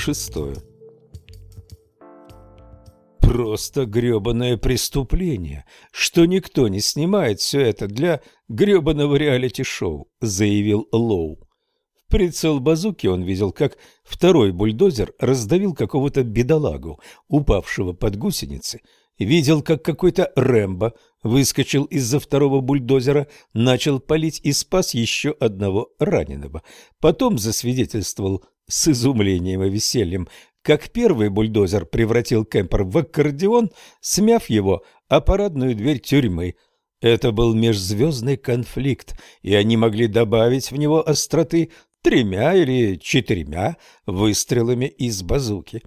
шестое. Просто грёбаное преступление, что никто не снимает все это для грёбаного реалити-шоу, заявил Лоу. В прицел базуки он видел, как второй бульдозер раздавил какого-то бедолагу, упавшего под гусеницы, видел, как какой-то Рэмбо выскочил из-за второго бульдозера, начал палить и спас еще одного раненого. Потом засвидетельствовал с изумлением и весельем, как первый бульдозер превратил Кемпер в аккордеон, смяв его о парадную дверь тюрьмы. Это был межзвездный конфликт, и они могли добавить в него остроты тремя или четырьмя выстрелами из базуки.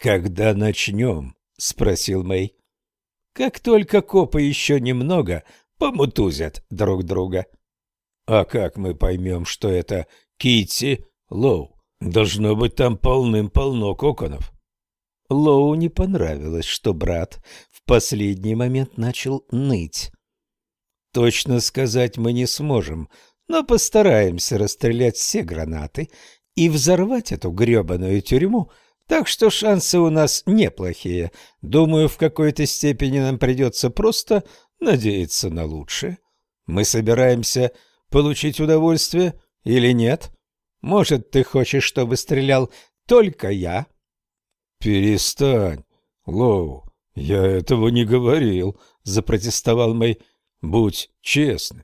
«Когда начнем?» — спросил Мэй. «Как только копы еще немного помутузят друг друга». «А как мы поймем, что это Китти Лоу?» Должно быть, там полным-полно коконов. Лоу не понравилось, что брат в последний момент начал ныть. Точно сказать мы не сможем, но постараемся расстрелять все гранаты и взорвать эту грёбаную тюрьму, так что шансы у нас неплохие. Думаю, в какой-то степени нам придется просто надеяться на лучшее. Мы собираемся получить удовольствие или нет? Может, ты хочешь, чтобы стрелял только я? Перестань, Лоу. Я этого не говорил, запротестовал Мэй. Будь честным.